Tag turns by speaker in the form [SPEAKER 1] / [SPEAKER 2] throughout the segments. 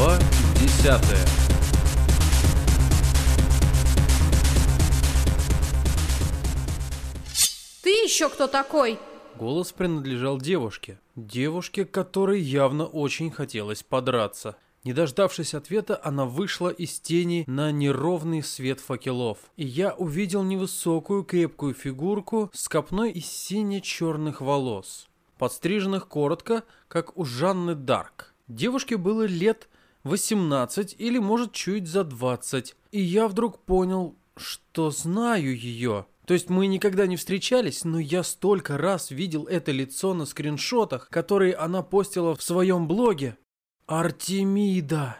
[SPEAKER 1] Глава десятая
[SPEAKER 2] Ты еще кто такой?
[SPEAKER 1] Голос принадлежал девушке. Девушке, которой явно очень хотелось подраться. Не дождавшись ответа, она вышла из тени на неровный свет факелов. И я увидел невысокую крепкую фигурку с копной из сине-черных волос, подстриженных коротко, как у Жанны Дарк. Девушке было лет 18 или, может, чуть за 20. И я вдруг понял, что знаю ее. То есть мы никогда не встречались, но я столько раз видел это лицо на скриншотах, которые она постила в своем блоге. Артемида!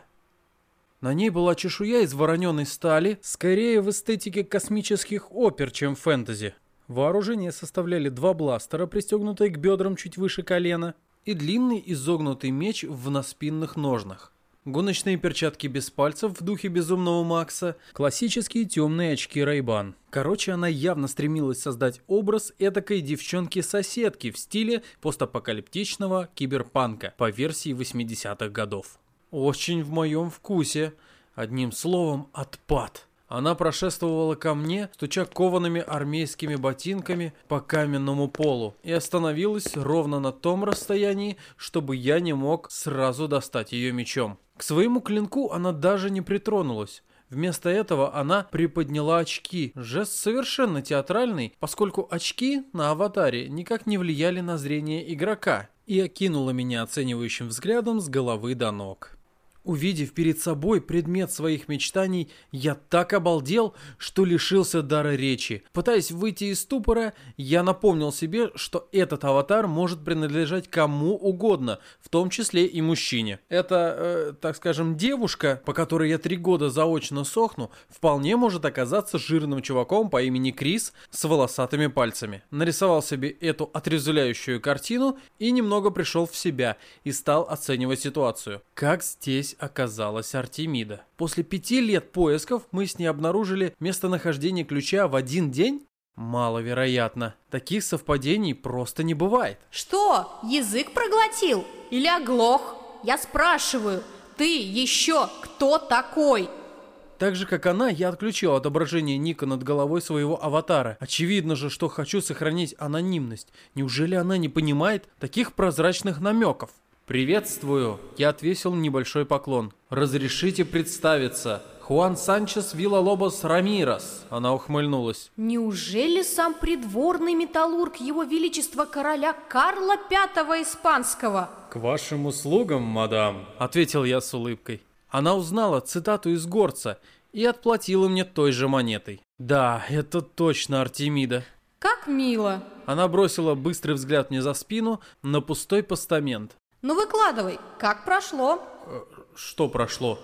[SPEAKER 1] На ней была чешуя из вороненой стали, скорее в эстетике космических опер, чем фэнтези. Вооружение составляли два бластера, пристегнутые к бедрам чуть выше колена, и длинный изогнутый меч в наспинных ножнах. Гоночные перчатки без пальцев в духе безумного Макса, классические темные очки Райбан. Короче, она явно стремилась создать образ этакой девчонки-соседки в стиле постапокалиптичного киберпанка по версии 80-х годов. Очень в моем вкусе. Одним словом, отпад. Она прошествовала ко мне, стуча коваными армейскими ботинками по каменному полу, и остановилась ровно на том расстоянии, чтобы я не мог сразу достать ее мечом. К своему клинку она даже не притронулась. Вместо этого она приподняла очки, жест совершенно театральный, поскольку очки на аватаре никак не влияли на зрение игрока, и окинула меня оценивающим взглядом с головы до ног. Увидев перед собой предмет своих мечтаний, я так обалдел, что лишился дара речи. Пытаясь выйти из ступора, я напомнил себе, что этот аватар может принадлежать кому угодно, в том числе и мужчине. Эта, э, так скажем, девушка, по которой я три года заочно сохну, вполне может оказаться жирным чуваком по имени Крис с волосатыми пальцами. Нарисовал себе эту отрезвляющую картину и немного пришел в себя и стал оценивать ситуацию. Как здесь здесь оказалась Артемида. После пяти лет поисков мы с ней обнаружили местонахождение ключа в один день? Маловероятно. Таких совпадений просто не бывает.
[SPEAKER 2] Что, язык проглотил? Или оглох? Я спрашиваю, ты еще кто такой?
[SPEAKER 1] Так же, как она, я отключил отображение ника над головой своего аватара. Очевидно же, что хочу сохранить анонимность. Неужели она не понимает таких прозрачных намеков? «Приветствую!» Я отвесил небольшой поклон. «Разрешите представиться!» Хуан Санчес Виллалобос Рамирос. Она ухмыльнулась.
[SPEAKER 2] Неужели сам придворный металлург его величества короля Карла V Испанского?
[SPEAKER 1] К вашим услугам, мадам, ответил я с улыбкой. Она узнала цитату из горца и отплатила мне той же монетой. Да, это точно Артемида.
[SPEAKER 2] Как мило.
[SPEAKER 1] Она бросила быстрый взгляд мне за спину на пустой постамент.
[SPEAKER 2] Ну выкладывай, как прошло?
[SPEAKER 1] Э, что прошло?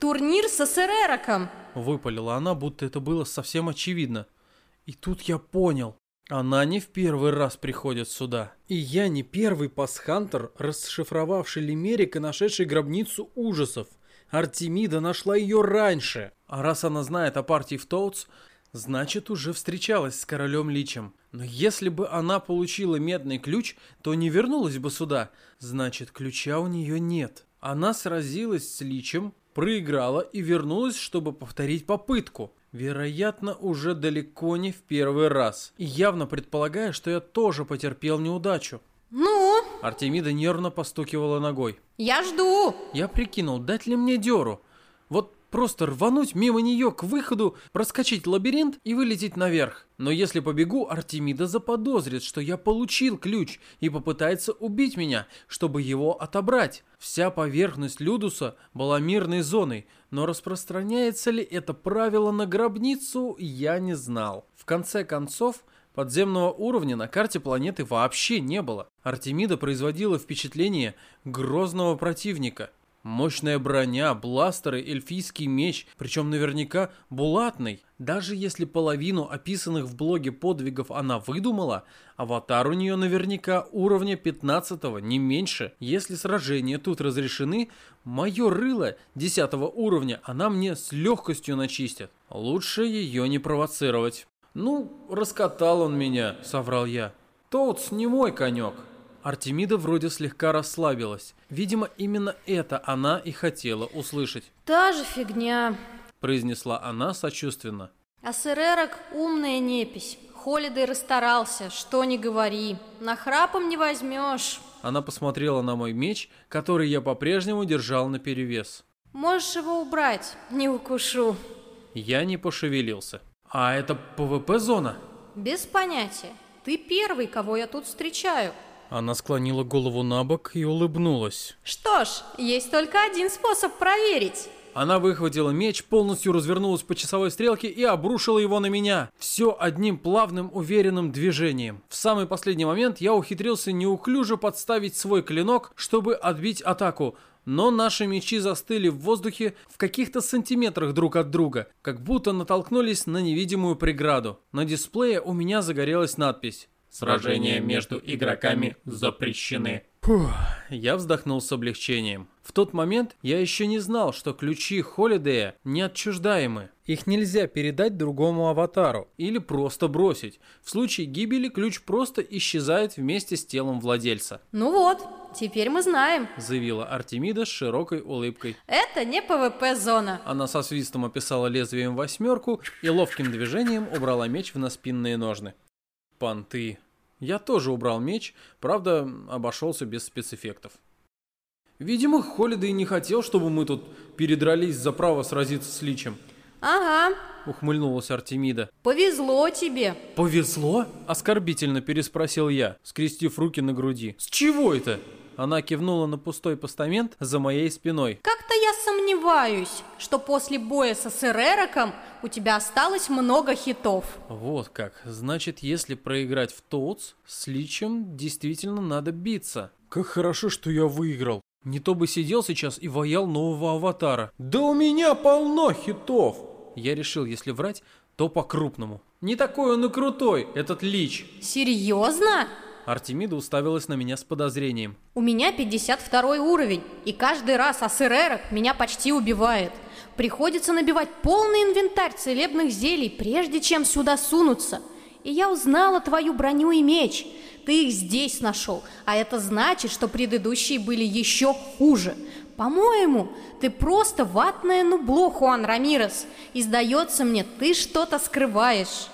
[SPEAKER 2] Турнир с СРРоком.
[SPEAKER 1] Выпалила она, будто это было совсем очевидно. И тут я понял. Она не в первый раз приходит сюда. И я не первый пасхантер, расшифровавший Лимерик и нашедший гробницу ужасов. Артемида нашла ее раньше. А раз она знает о партии в Тоутс, значит уже встречалась с королем Личем. Но если бы она получила медный ключ, то не вернулась бы сюда. Значит, ключа у нее нет. Она сразилась с Личем, проиграла и вернулась, чтобы повторить попытку. Вероятно, уже далеко не в первый раз. И явно предполагая, что я тоже потерпел неудачу.
[SPEAKER 2] Ну?
[SPEAKER 1] Артемида нервно постукивала ногой.
[SPEAKER 2] Я жду.
[SPEAKER 1] Я прикинул, дать ли мне дёру. Вот Просто рвануть мимо нее к выходу, проскочить лабиринт и вылететь наверх. Но если побегу, Артемида заподозрит, что я получил ключ и попытается убить меня, чтобы его отобрать. Вся поверхность Людуса была мирной зоной, но распространяется ли это правило на гробницу, я не знал. В конце концов, Подземного уровня на карте планеты вообще не было. Артемида производила впечатление грозного противника. Мощная броня, бластеры, эльфийский меч, причем наверняка булатный. Даже если половину описанных в блоге подвигов она выдумала, аватар у нее наверняка уровня 15 не меньше. Если сражения тут разрешены, мое рыло 10 уровня она мне с легкостью начистит. Лучше ее не провоцировать. «Ну, раскатал он меня», — соврал я. «Тоутс не мой конек». Артемида вроде слегка расслабилась. Видимо, именно это она и хотела услышать.
[SPEAKER 2] Та же фигня.
[SPEAKER 1] Произнесла она сочувственно.
[SPEAKER 2] А Серерок умная непись. Холидей расстарался, что не говори. На храпом не возьмешь.
[SPEAKER 1] Она посмотрела на мой меч, который я по-прежнему держал наперевес.
[SPEAKER 2] Можешь его убрать, не укушу.
[SPEAKER 1] Я не пошевелился. А это ПВП-зона?
[SPEAKER 2] Без понятия. Ты первый, кого я тут встречаю.
[SPEAKER 1] Она склонила голову на бок и улыбнулась.
[SPEAKER 2] Что ж, есть только один способ проверить.
[SPEAKER 1] Она выхватила меч, полностью развернулась по часовой стрелке и обрушила его на меня. Все одним плавным, уверенным движением. В самый последний момент я ухитрился неуклюже подставить свой клинок, чтобы отбить атаку, но наши мечи застыли в воздухе в каких-то сантиметрах друг от друга, как будто натолкнулись на невидимую преграду. На дисплее у меня загорелась надпись
[SPEAKER 3] Сражения между игроками запрещены.
[SPEAKER 1] Фух, я вздохнул с облегчением. В тот момент я еще не знал, что ключи Холидея неотчуждаемы. Их нельзя передать другому аватару или просто бросить. В случае гибели ключ просто исчезает вместе с телом владельца.
[SPEAKER 2] Ну вот, теперь мы знаем.
[SPEAKER 1] Заявила Артемида с широкой улыбкой.
[SPEAKER 2] Это не ПВП-зона.
[SPEAKER 1] Она со свистом описала лезвием восьмерку и ловким движением убрала меч в наспинные ножны. Понты. Я тоже убрал меч, правда, обошелся без спецэффектов. Видимо, Холидей не хотел, чтобы мы тут передрались за право сразиться с Личем.
[SPEAKER 2] Ага,
[SPEAKER 1] Ухмыльнулась Артемида.
[SPEAKER 2] повезло тебе.
[SPEAKER 1] «Повезло?» – оскорбительно переспросил я, скрестив руки на груди. «С чего это?» Она кивнула на пустой постамент за моей спиной.
[SPEAKER 2] Как-то я сомневаюсь, что после боя со Серероком у тебя осталось много хитов.
[SPEAKER 1] Вот как. Значит, если проиграть в Тоутс, с Личем действительно надо биться. Как хорошо, что я выиграл. Не то бы сидел сейчас и ваял нового аватара. Да у меня полно хитов! Я решил, если врать, то по-крупному. Не такой он и крутой, этот Лич.
[SPEAKER 2] Серьезно?
[SPEAKER 1] Артемида уставилась на меня с подозрением.
[SPEAKER 2] У меня 52 уровень, и каждый раз Асерерок меня почти убивает. Приходится набивать полный инвентарь целебных зелий, прежде чем сюда сунуться. И я узнала твою броню и меч. Ты их здесь нашел, а это значит, что предыдущие были еще хуже. По-моему, ты просто ватное нубло, Хуан Рамирес. И сдается мне, ты что-то скрываешь.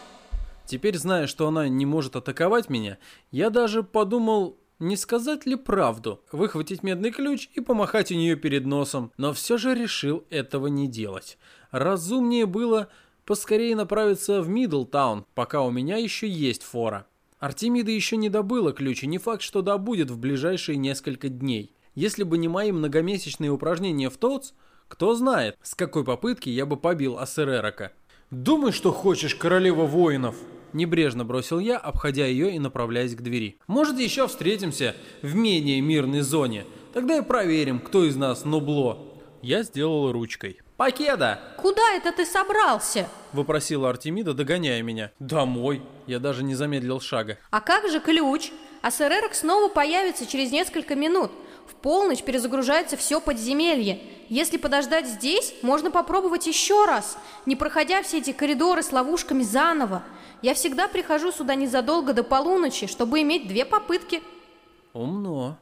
[SPEAKER 1] Теперь, зная, что она не может атаковать меня, я даже подумал, не сказать ли правду, выхватить медный ключ и помахать у нее перед носом, но все же решил этого не делать. Разумнее было поскорее направиться в Мидлтаун, пока у меня еще есть фора. Артемида еще не добыла ключ, и не факт, что добудет в ближайшие несколько дней. Если бы не мои многомесячные упражнения в ТОЦ, кто знает, с какой попытки я бы побил Ассерерока. «Думай, что хочешь, королева воинов!» Небрежно бросил я, обходя ее и направляясь к двери. «Может, еще встретимся в менее мирной зоне? Тогда и проверим, кто из нас нубло». Я сделал ручкой. «Покеда!»
[SPEAKER 2] Куда это ты собрался?
[SPEAKER 1] Выпросила Артемида, догоняя меня. «Домой!» Я даже не замедлил шага.
[SPEAKER 2] А как же ключ? А Серерок снова появится через несколько минут. В полночь перезагружается все подземелье. Если подождать здесь, можно попробовать еще раз, не проходя все эти коридоры с ловушками заново. Я всегда прихожу сюда незадолго до полуночи, чтобы иметь две попытки.
[SPEAKER 1] Умно.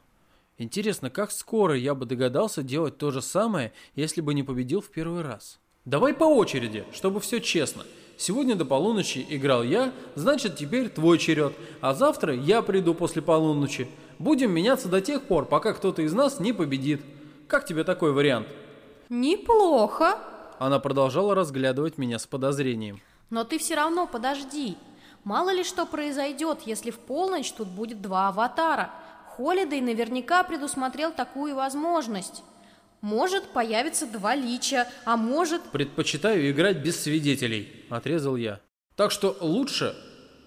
[SPEAKER 1] Интересно, как скоро я бы догадался делать то же самое, если бы не победил в первый раз? Давай по очереди, чтобы все честно. Сегодня до полуночи играл я, значит теперь твой черед, а завтра я приду после полуночи. Будем меняться до тех пор, пока кто-то из нас не победит. Как тебе такой вариант?
[SPEAKER 2] Неплохо.
[SPEAKER 1] Она продолжала разглядывать меня с подозрением.
[SPEAKER 2] Но ты все равно подожди. Мало ли что произойдет, если в полночь тут будет два аватара. Холидей наверняка предусмотрел такую возможность. Может, появится два лича, а может...
[SPEAKER 1] Предпочитаю играть без свидетелей, отрезал я. Так что лучше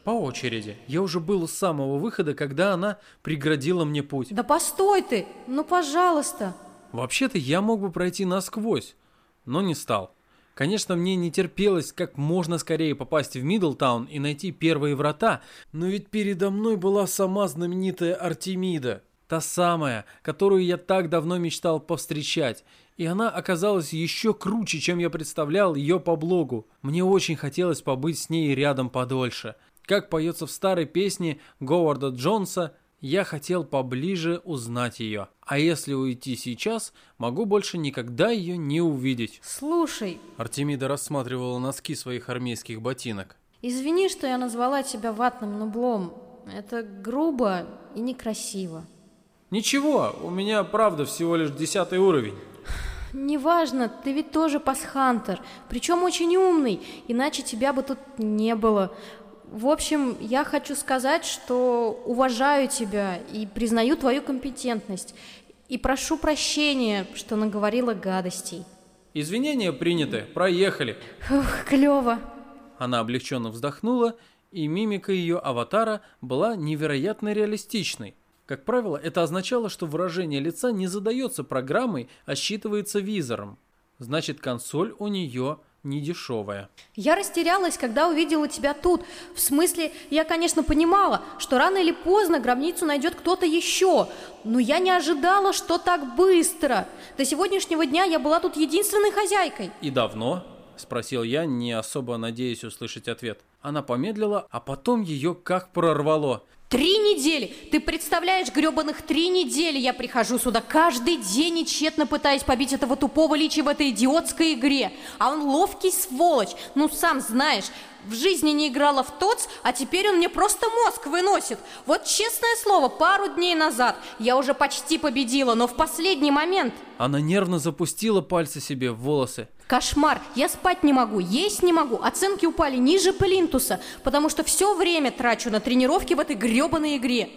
[SPEAKER 1] по очереди. Я уже был у самого выхода, когда она преградила мне путь.
[SPEAKER 2] Да постой ты! Ну, пожалуйста!
[SPEAKER 1] Вообще-то я мог бы пройти насквозь, но не стал. Конечно, мне не терпелось как можно скорее попасть в Мидлтаун и найти первые врата, но ведь передо мной была сама знаменитая Артемида. Та самая, которую я так давно мечтал повстречать. И она оказалась еще круче, чем я представлял ее по блогу. Мне очень хотелось побыть с ней рядом подольше. Как поется в старой песне Говарда Джонса Я хотел поближе узнать ее, а если уйти сейчас, могу больше никогда ее не увидеть.
[SPEAKER 2] Слушай,
[SPEAKER 1] Артемида рассматривала носки своих армейских ботинок.
[SPEAKER 2] извини, что я назвала тебя ватным нублом. Это грубо и некрасиво.
[SPEAKER 1] Ничего, у меня правда всего лишь десятый уровень.
[SPEAKER 2] Неважно, ты ведь тоже пасхантер, причем очень умный, иначе тебя бы тут не было. В общем, я хочу сказать, что уважаю тебя и признаю твою компетентность. И прошу прощения, что наговорила гадостей.
[SPEAKER 1] Извинения приняты, проехали.
[SPEAKER 2] Ух, клево.
[SPEAKER 1] Она облегченно вздохнула, и мимика ее аватара была невероятно реалистичной. Как правило, это означало, что выражение лица не задается программой, а считывается визором. Значит, консоль у нее не дешевая.
[SPEAKER 2] Я растерялась, когда увидела тебя тут. В смысле, я, конечно, понимала, что рано или поздно гробницу найдет кто-то еще. Но я не ожидала, что так быстро. До сегодняшнего дня я была тут единственной хозяйкой.
[SPEAKER 1] «И давно?» – спросил я, не особо надеясь услышать ответ. Она помедлила, а потом ее как прорвало.
[SPEAKER 2] Три недели! Ты представляешь, гребаных три недели я прихожу сюда каждый день и тщетно пытаюсь побить этого тупого личи в этой идиотской игре. А он ловкий сволочь, ну сам знаешь. В жизни не играла в ТОЦ, а теперь он мне просто мозг выносит. Вот честное слово, пару дней назад я уже почти победила, но в последний момент...
[SPEAKER 1] Она нервно запустила пальцы себе в волосы.
[SPEAKER 2] Кошмар! Я спать не могу, есть не могу. Оценки упали ниже плинтуса, потому что все время трачу на тренировки в этой гребаной игре.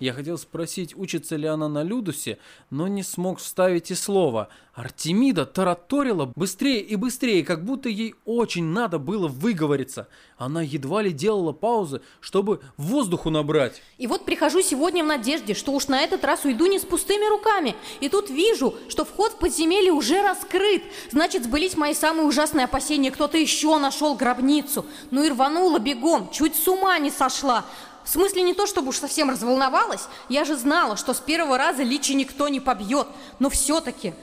[SPEAKER 1] Я хотел спросить, учится ли она на Людусе, но не смог вставить и слова. Артемида тараторила быстрее и быстрее, как будто ей очень надо было выговориться. Она едва ли делала паузы, чтобы воздуху набрать.
[SPEAKER 2] И вот прихожу сегодня в надежде, что уж на этот раз уйду не с пустыми руками. И тут вижу, что вход в подземелье уже раскрыт. Значит, сбылись мои самые ужасные опасения. Кто-то еще нашел гробницу. Ну и рванула бегом, чуть с ума не сошла. В смысле не то, чтобы уж совсем разволновалась. Я же знала, что с первого раза личи никто не побьет. Но все-таки...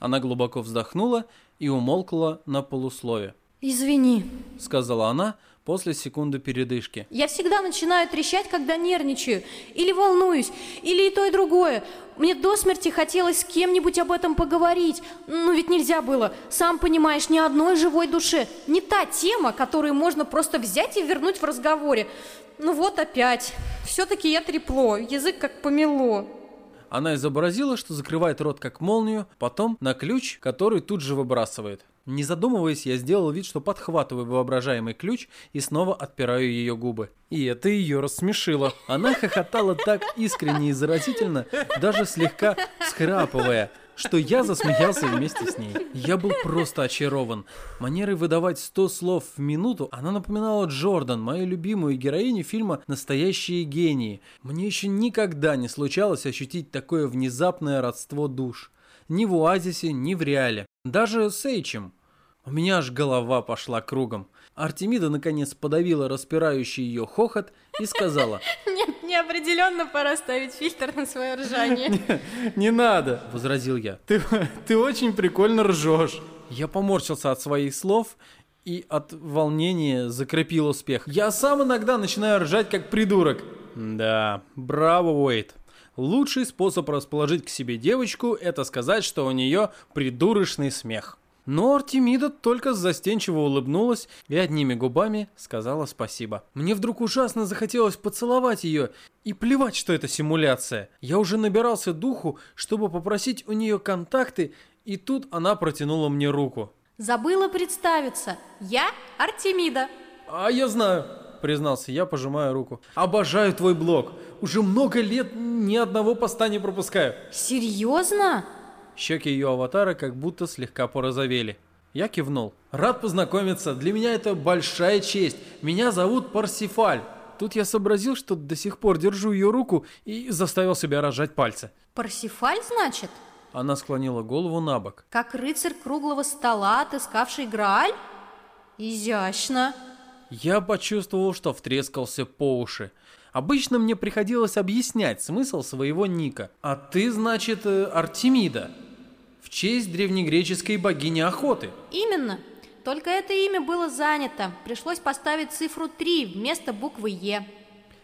[SPEAKER 1] Она глубоко вздохнула и умолкла на полуслове.
[SPEAKER 2] Извини.
[SPEAKER 1] Сказала она после секунды передышки.
[SPEAKER 2] Я всегда начинаю трещать, когда нервничаю. Или волнуюсь, или и то, и другое. Мне до смерти хотелось с кем-нибудь об этом поговорить. Ну ведь нельзя было. Сам понимаешь, ни одной живой душе. Не та тема, которую можно просто взять и вернуть в разговоре. Ну вот опять. Все-таки я трепло, язык как помело.
[SPEAKER 1] Она изобразила, что закрывает рот как молнию, потом на ключ, который тут же выбрасывает. Не задумываясь, я сделал вид, что подхватываю воображаемый ключ и снова отпираю ее губы. И это ее рассмешило. Она хохотала так искренне и заразительно, даже слегка схрапывая, что я засмеялся вместе с ней. Я был просто очарован. Манерой выдавать 100 слов в минуту она напоминала Джордан, мою любимую героиню фильма «Настоящие гении». Мне еще никогда не случалось ощутить такое внезапное родство душ. Ни в Оазисе, ни в Реале. Даже с Эйчем. У меня аж голова пошла кругом. Артемида наконец подавила распирающий ее хохот и сказала
[SPEAKER 2] Нет, неопределенно пора ставить фильтр на свое ржание.
[SPEAKER 1] «Не надо», — возразил я. «Ты, ты очень прикольно ржешь». Я поморщился от своих слов и от волнения закрепил успех. Я сам иногда начинаю ржать как придурок. Да, браво, Уэйт. Лучший способ расположить к себе девочку – это сказать, что у нее придурочный смех. Но Артемида только застенчиво улыбнулась и одними губами сказала спасибо. Мне вдруг ужасно захотелось поцеловать ее и плевать, что это симуляция. Я уже набирался духу, чтобы попросить у нее контакты, и тут она протянула мне руку.
[SPEAKER 2] Забыла представиться. Я Артемида.
[SPEAKER 1] А я знаю, признался я, пожимая руку. Обожаю твой блог. Уже много лет ни одного поста не пропускаю.
[SPEAKER 2] Серьезно?
[SPEAKER 1] Щеки ее аватара как будто слегка порозовели. Я кивнул. «Рад познакомиться. Для меня это большая честь. Меня зовут Парсифаль». Тут я сообразил, что до сих пор держу ее руку и заставил себя разжать пальцы.
[SPEAKER 2] Парсифаль, значит?
[SPEAKER 1] Она склонила голову на бок.
[SPEAKER 2] Как рыцарь круглого стола, отыскавший Грааль? Изящно.
[SPEAKER 1] Я почувствовал, что втрескался по уши. Обычно мне приходилось объяснять смысл своего ника. А ты, значит, э, Артемида. В честь древнегреческой богини охоты.
[SPEAKER 2] Именно. Только это имя было занято. Пришлось поставить цифру 3 вместо буквы Е.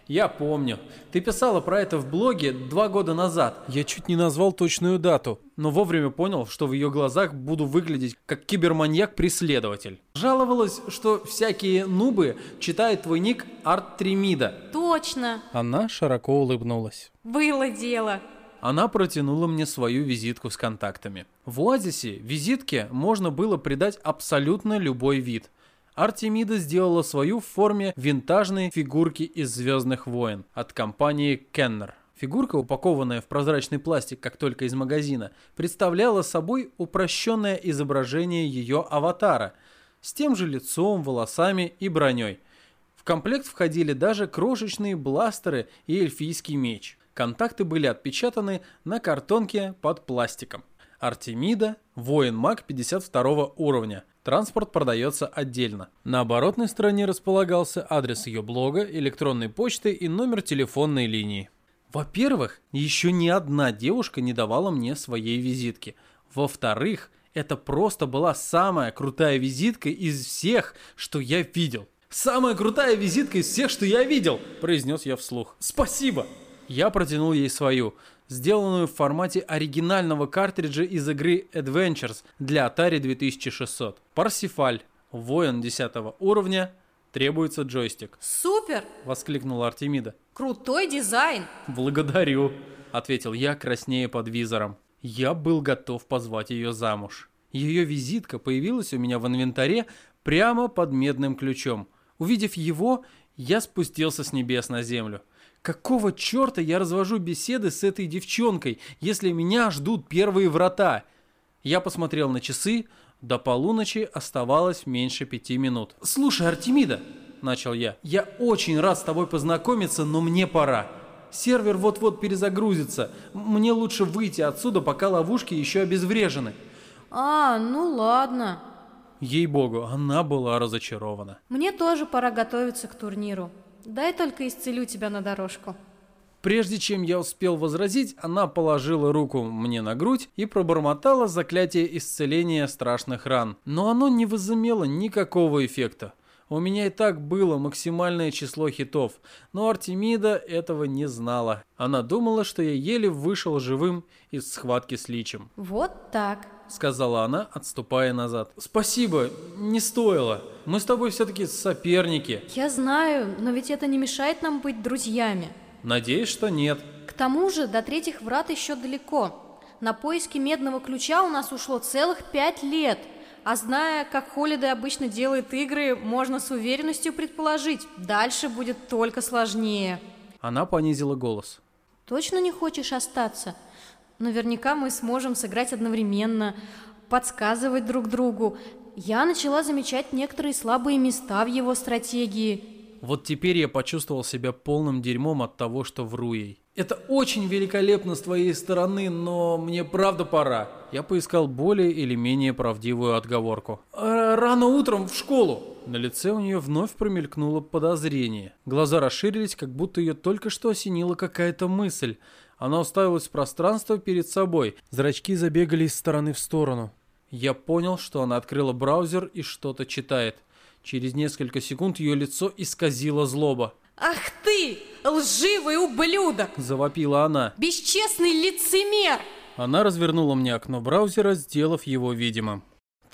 [SPEAKER 1] Я помню. Ты писала про это в блоге два года назад. Я чуть не назвал точную дату, но вовремя понял, что в ее глазах буду выглядеть как киберманьяк-преследователь. Жаловалась, что всякие нубы читают твой ник Арт Тремида.
[SPEAKER 2] Точно,
[SPEAKER 1] Она широко улыбнулась.
[SPEAKER 2] было дело.
[SPEAKER 1] Она протянула мне свою визитку с контактами. В Оазисе визитке можно было придать абсолютно любой вид. Артемида сделала свою в форме винтажной фигурки из «Звездных войн» от компании Kenner. Фигурка, упакованная в прозрачный пластик, как только из магазина, представляла собой упрощенное изображение ее аватара с тем же лицом, волосами и броней. В комплект входили даже крошечные бластеры и эльфийский меч. Контакты были отпечатаны на картонке под пластиком. Артемида, воин-маг 52 уровня. Транспорт продается отдельно. На оборотной стороне располагался адрес ее блога, электронной почты и номер телефонной линии. Во-первых, еще ни одна девушка не давала мне своей визитки. Во-вторых, это просто была самая крутая визитка из всех, что я видел. «Самая крутая визитка из всех, что я видел!» – произнес я вслух. «Спасибо!» Я протянул ей свою, сделанную в формате оригинального картриджа из игры Adventures для Atari 2600. Парсифаль, воин 10 уровня, требуется джойстик.
[SPEAKER 2] Супер,
[SPEAKER 1] Воскликнула Артемида.
[SPEAKER 2] крутой дизайн.
[SPEAKER 1] «Благодарю», — ответил я, краснее под визором. Я был готов позвать ее замуж. Ее визитка появилась у меня в инвентаре прямо под медным ключом. Увидев его, я спустился с небес на землю. Какого черта я развожу беседы с этой девчонкой, если меня ждут первые врата? Я посмотрел на часы, до полуночи оставалось меньше пяти минут. «Слушай, Артемида», — начал я, — «я очень рад с тобой познакомиться, но мне пора. Сервер вот-вот перезагрузится. Мне лучше выйти отсюда, пока ловушки еще обезврежены».
[SPEAKER 2] А, ну ладно.
[SPEAKER 1] Ей-богу, она была разочарована.
[SPEAKER 2] Мне тоже пора готовиться к турниру. Дай только исцелю тебя на дорожку.
[SPEAKER 1] Прежде чем я успел возразить, она положила руку мне на грудь и пробормотала заклятие исцеления страшных ран. Но оно не возымело никакого эффекта. У меня и так было максимальное число хитов, но Артемида этого не знала. Она думала, что я еле вышел живым из схватки с Личем.
[SPEAKER 2] Вот так.
[SPEAKER 1] Сказала она, отступая назад. «Спасибо, не стоило. Мы с тобой все-таки соперники».
[SPEAKER 2] Я знаю, но ведь это не мешает нам быть друзьями.
[SPEAKER 1] Надеюсь, что нет.
[SPEAKER 2] К тому же до третьих врат еще далеко. На поиски медного ключа у нас ушло целых пять лет. А зная, как Холидей обычно делает игры, можно с уверенностью предположить, дальше будет только сложнее.
[SPEAKER 1] Она понизила голос.
[SPEAKER 2] Точно не хочешь остаться? Наверняка мы сможем сыграть одновременно, подсказывать друг другу. Я начала замечать некоторые слабые места в его стратегии.
[SPEAKER 1] Вот теперь я почувствовал себя полным дерьмом от того, что вру ей. Это очень великолепно с твоей стороны, но мне правда пора. Я поискал более или менее правдивую отговорку. «Э, Рано утром в школу. На лице у нее вновь промелькнуло подозрение. Глаза расширились, как будто ее только что осенила какая-то мысль. Она уставилась в пространство перед собой. Зрачки забегали из стороны в сторону. Я понял, что она открыла браузер и что-то читает. Через несколько секунд ее лицо исказило злоба.
[SPEAKER 2] Ах ты, лживый ублюдок!
[SPEAKER 1] Завопила она.
[SPEAKER 2] Бесчестный лицемер!
[SPEAKER 1] Она развернула мне окно браузера, сделав его видимым.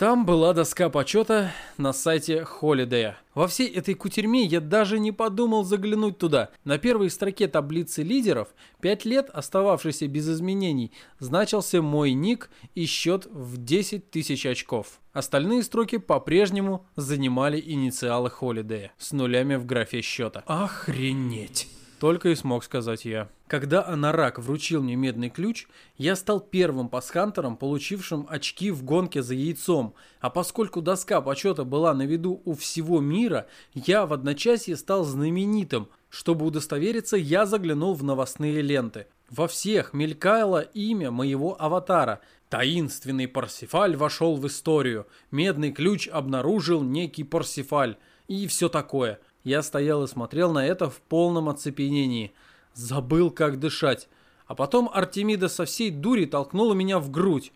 [SPEAKER 1] Там была доска почета на сайте Холидея. Во всей этой кутерьме я даже не подумал заглянуть туда. На первой строке таблицы лидеров, пять лет остававшийся без изменений, значился мой ник и счет в 10 тысяч очков. Остальные строки по-прежнему занимали инициалы Холидея с нулями в графе счета. Охренеть! Только и смог сказать я. Когда Анарак вручил мне медный ключ, я стал первым пасхантером, получившим очки в гонке за яйцом. А поскольку доска почета была на виду у всего мира, я в одночасье стал знаменитым. Чтобы удостовериться, я заглянул в новостные ленты. Во всех мелькало имя моего аватара. Таинственный Парсифаль вошел в историю. Медный ключ обнаружил некий Парсифаль. И все такое. Я стоял и смотрел на это в полном оцепенении. Забыл, как дышать. А потом Артемида со всей дури толкнула меня в грудь.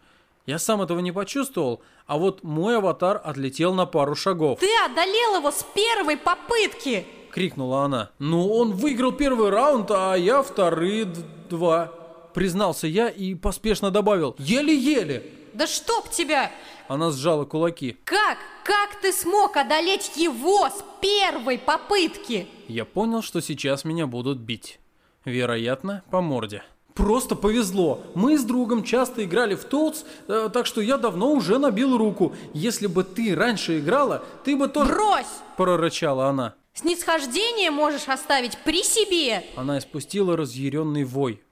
[SPEAKER 1] Я сам этого не почувствовал, а вот мой аватар отлетел на пару шагов.
[SPEAKER 2] Ты одолел его с первой попытки!
[SPEAKER 1] крикнула она. «Ну, он выиграл первый раунд, а я вторые два», признался я и поспешно добавил. «Еле-еле».
[SPEAKER 2] Да чтоб тебя!
[SPEAKER 1] Она сжала кулаки.
[SPEAKER 2] Как? Как ты смог одолеть его с первой попытки?
[SPEAKER 1] Я понял, что сейчас меня будут бить. Вероятно, по морде. Просто повезло. Мы с другом часто играли в Тоутс, э, так что я давно уже набил руку. Если бы ты раньше играла, ты бы тоже...
[SPEAKER 2] Брось!
[SPEAKER 1] Прорычала она.
[SPEAKER 2] Снисхождение можешь оставить при себе.
[SPEAKER 1] Она испустила разъяренный вой.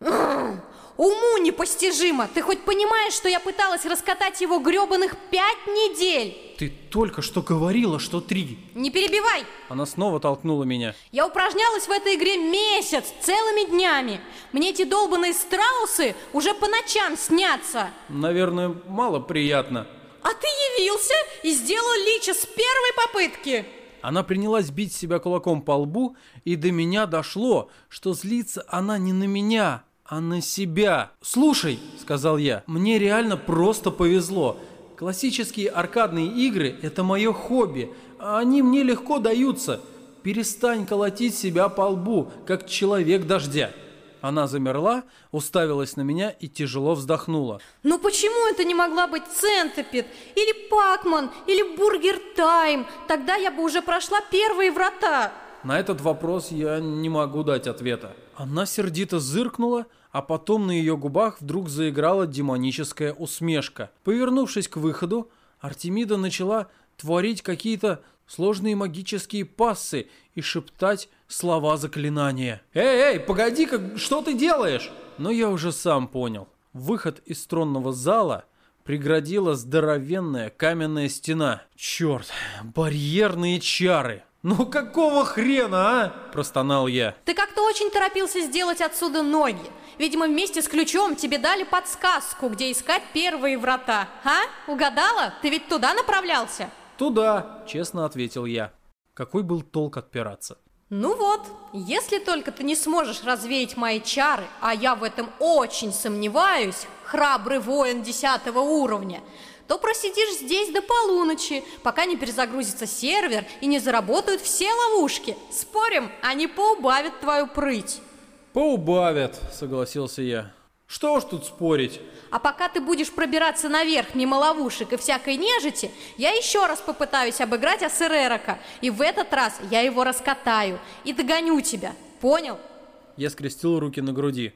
[SPEAKER 2] Уму непостижимо! Ты хоть понимаешь, что я пыталась раскатать его гребаных пять недель?
[SPEAKER 1] Ты только что говорила, что три.
[SPEAKER 2] Не перебивай!
[SPEAKER 1] Она снова толкнула меня.
[SPEAKER 2] Я упражнялась в этой игре месяц, целыми днями. Мне эти долбанные страусы уже по ночам снятся.
[SPEAKER 1] Наверное, мало приятно.
[SPEAKER 2] А ты явился и сделал лича с первой попытки.
[SPEAKER 1] Она принялась бить себя кулаком по лбу, и до меня дошло, что злится она не на меня, а на себя. «Слушай», — сказал я, — «мне реально просто повезло. Классические аркадные игры — это мое хобби, а они мне легко даются. Перестань колотить себя по лбу, как человек дождя». Она замерла, уставилась на меня и тяжело вздохнула.
[SPEAKER 2] Ну почему это не могла быть Центепит, или Пакман, или Бургер Тайм? Тогда я бы уже прошла первые врата.
[SPEAKER 1] На этот вопрос я не могу дать ответа. Она сердито зыркнула, а потом на ее губах вдруг заиграла демоническая усмешка. Повернувшись к выходу, Артемида начала творить какие-то сложные магические пассы и шептать слова заклинания. «Эй, эй, погоди-ка, что ты делаешь?» Но я уже сам понял. Выход из тронного зала преградила здоровенная каменная стена. Черт, барьерные чары. «Ну какого хрена, а?» – простонал я.
[SPEAKER 2] Ты как-то очень торопился сделать отсюда ноги. Видимо, вместе с ключом тебе дали подсказку, где искать первые врата. А? Угадала? Ты ведь туда направлялся?
[SPEAKER 1] «Туда», – честно ответил я. Какой был толк отпираться?
[SPEAKER 2] Ну вот, если только ты не сможешь развеять мои чары, а я в этом очень сомневаюсь, храбрый воин десятого уровня, то просидишь здесь до полуночи, пока не перезагрузится сервер и не заработают все ловушки. Спорим, они поубавят твою прыть.
[SPEAKER 1] «Поубавят», — согласился я. «Что ж тут спорить?»
[SPEAKER 2] А пока ты будешь пробираться наверх мимо ловушек и всякой нежити, я еще раз попытаюсь обыграть Ассерерока, и в этот раз я его раскатаю и догоню тебя. Понял?
[SPEAKER 1] Я скрестил руки на груди.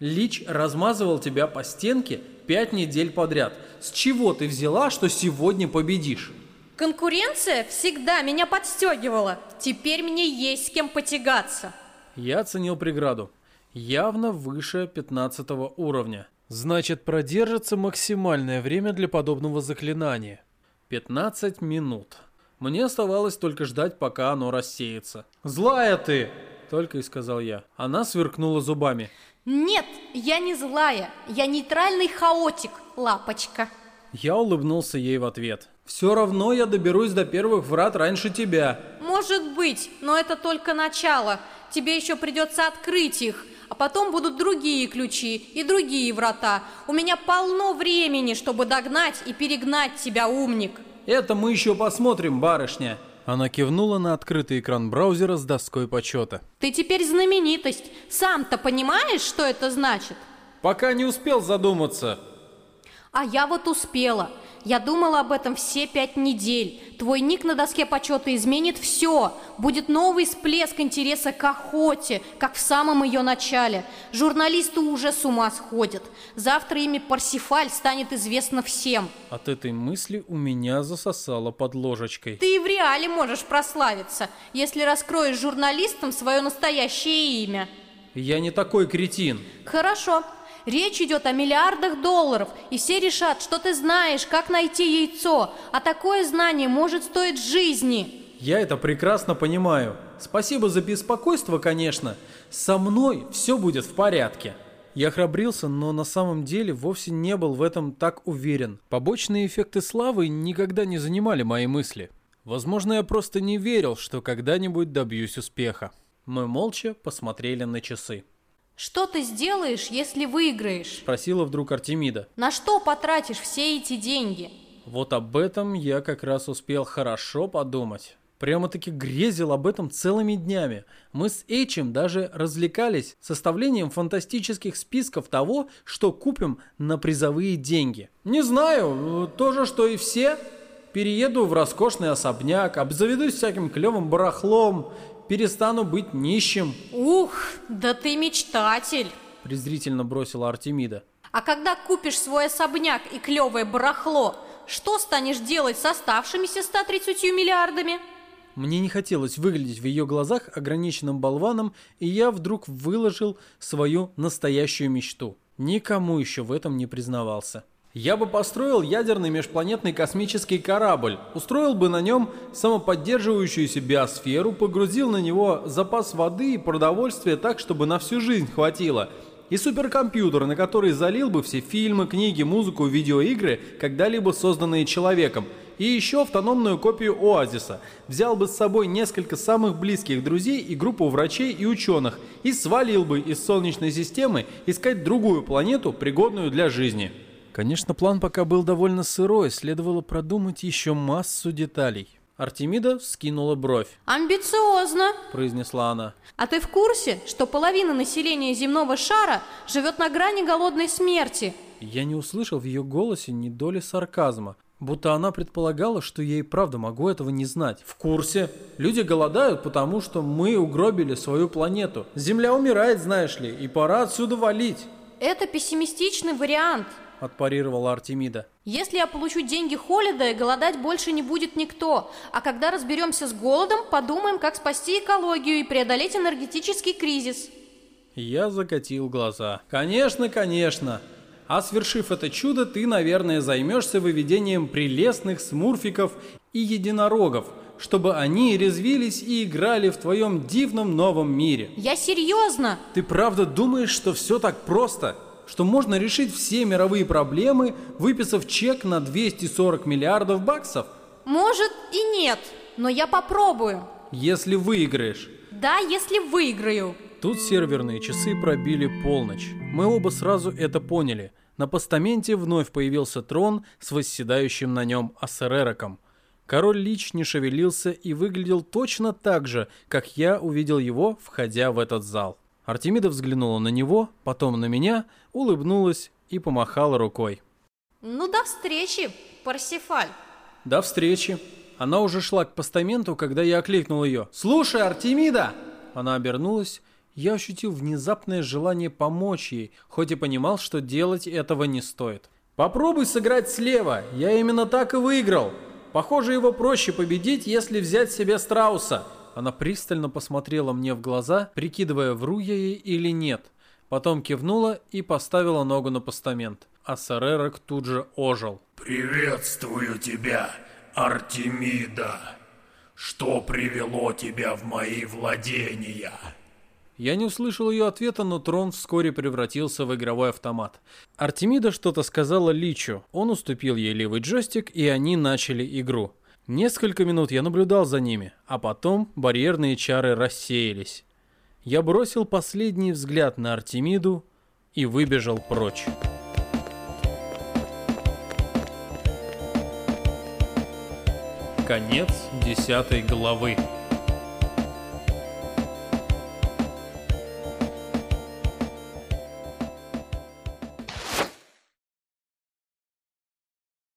[SPEAKER 1] Лич размазывал тебя по стенке пять недель подряд. С чего ты взяла, что сегодня победишь?
[SPEAKER 2] Конкуренция всегда меня подстегивала. Теперь мне есть с кем потягаться.
[SPEAKER 1] Я оценил преграду. Явно выше 15 уровня. Значит, продержится максимальное время для подобного заклинания. 15 минут. Мне оставалось только ждать, пока оно рассеется. «Злая ты!» — только и сказал я. Она сверкнула зубами.
[SPEAKER 2] Нет, я не злая. Я нейтральный хаотик, лапочка.
[SPEAKER 1] Я улыбнулся ей в ответ. «Все равно я доберусь до первых врат раньше тебя».
[SPEAKER 2] Может быть, но это только начало. Тебе еще придется открыть их а потом будут другие ключи и другие врата. У меня полно времени, чтобы догнать и перегнать тебя, умник.
[SPEAKER 1] Это мы еще посмотрим, барышня. Она кивнула на открытый экран браузера с доской почета.
[SPEAKER 2] Ты теперь знаменитость. Сам-то понимаешь, что это значит?
[SPEAKER 1] Пока не успел задуматься.
[SPEAKER 2] А я вот успела. Я думала об этом все пять недель. Твой ник на доске почета изменит все. Будет новый всплеск интереса к охоте, как в самом ее начале. Журналисты уже с ума сходят. Завтра имя Парсифаль станет известно всем.
[SPEAKER 1] От этой мысли у меня засосало под ложечкой.
[SPEAKER 2] Ты и в реале можешь прославиться, если раскроешь журналистам свое настоящее имя.
[SPEAKER 1] Я не такой кретин.
[SPEAKER 2] Хорошо. Речь идет о миллиардах долларов, и все решат, что ты знаешь, как найти яйцо, а такое знание может стоить жизни.
[SPEAKER 1] Я это прекрасно понимаю. Спасибо за беспокойство, конечно. Со мной все будет в порядке. Я храбрился, но на самом деле вовсе не был в этом так уверен. Побочные эффекты славы никогда не занимали мои мысли. Возможно, я просто не верил, что когда-нибудь добьюсь успеха. Мы молча посмотрели на часы.
[SPEAKER 2] Что ты сделаешь, если выиграешь?
[SPEAKER 1] Спросила вдруг Артемида.
[SPEAKER 2] На что потратишь все эти деньги?
[SPEAKER 1] Вот об этом я как раз успел хорошо подумать. Прямо-таки грезил об этом целыми днями. Мы с Эйчем даже развлекались составлением фантастических списков того, что купим на призовые деньги. Не знаю, то же, что и все. Перееду в роскошный особняк, обзаведусь всяким клевым барахлом, перестану быть нищим.
[SPEAKER 2] Ух, да ты мечтатель.
[SPEAKER 1] Презрительно бросила Артемида.
[SPEAKER 2] А когда купишь свой особняк и клевое барахло, что станешь делать с оставшимися 130 миллиардами?
[SPEAKER 1] Мне не хотелось выглядеть в ее глазах ограниченным болваном, и я вдруг выложил свою настоящую мечту. Никому еще в этом не признавался. Я бы построил ядерный межпланетный космический корабль, устроил бы на нем самоподдерживающуюся биосферу, погрузил на него запас воды и продовольствия так, чтобы на всю жизнь хватило – и суперкомпьютер, на который залил бы все фильмы, книги, музыку, видеоигры, когда-либо созданные человеком, и еще автономную копию Оазиса, взял бы с собой несколько самых близких друзей и группу врачей и ученых, и свалил бы из Солнечной системы искать другую планету, пригодную для жизни. Конечно, план пока был довольно сырой, следовало продумать еще массу деталей. Артемида вскинула бровь.
[SPEAKER 2] «Амбициозно!»
[SPEAKER 1] – произнесла она.
[SPEAKER 2] «А ты в курсе, что половина населения земного шара живет на грани голодной смерти?»
[SPEAKER 1] Я не услышал в ее голосе ни доли сарказма, будто она предполагала, что я и правда могу этого не знать. В курсе. Люди голодают, потому что мы угробили свою планету. Земля умирает, знаешь ли, и пора отсюда валить.
[SPEAKER 2] Это пессимистичный вариант.
[SPEAKER 1] – отпарировала Артемида.
[SPEAKER 2] «Если я получу деньги Холида, голодать больше не будет никто. А когда разберемся с голодом, подумаем, как спасти экологию и преодолеть энергетический кризис».
[SPEAKER 1] Я закатил глаза. «Конечно, конечно!» А свершив это чудо, ты, наверное, займешься выведением прелестных смурфиков и единорогов, чтобы они резвились и играли в твоем дивном новом мире.
[SPEAKER 2] Я серьезно!
[SPEAKER 1] Ты правда думаешь, что все так просто? Что можно решить все мировые проблемы, выписав чек на 240 миллиардов баксов?
[SPEAKER 2] Может и нет, но я попробую.
[SPEAKER 1] Если выиграешь.
[SPEAKER 2] Да, если выиграю.
[SPEAKER 1] Тут серверные часы пробили полночь. Мы оба сразу это поняли. На постаменте вновь появился трон с восседающим на нем Ассерероком. Король Лич не шевелился и выглядел точно так же, как я увидел его, входя в этот зал. Артемида взглянула на него, потом на меня, улыбнулась и помахала рукой.
[SPEAKER 2] «Ну, до встречи, Парсифаль!»
[SPEAKER 1] «До встречи!» Она уже шла к постаменту, когда я окликнул ее. «Слушай, Артемида!» Она обернулась. Я ощутил внезапное желание помочь ей, хоть и понимал, что делать этого не стоит. «Попробуй сыграть слева, я именно так и выиграл. Похоже, его проще победить, если взять себе страуса. Она пристально посмотрела мне в глаза, прикидывая, вру я ей или нет. Потом кивнула и поставила ногу на постамент. А Сарерок тут же ожил.
[SPEAKER 4] «Приветствую тебя, Артемида! Что привело тебя в мои владения?»
[SPEAKER 1] Я не услышал ее ответа, но трон вскоре превратился в игровой автомат. Артемида что-то сказала Личу, он уступил ей левый джойстик, и они начали игру. Несколько минут я наблюдал за ними, а потом барьерные чары рассеялись. Я бросил последний взгляд на Артемиду и выбежал прочь. Конец десятой главы.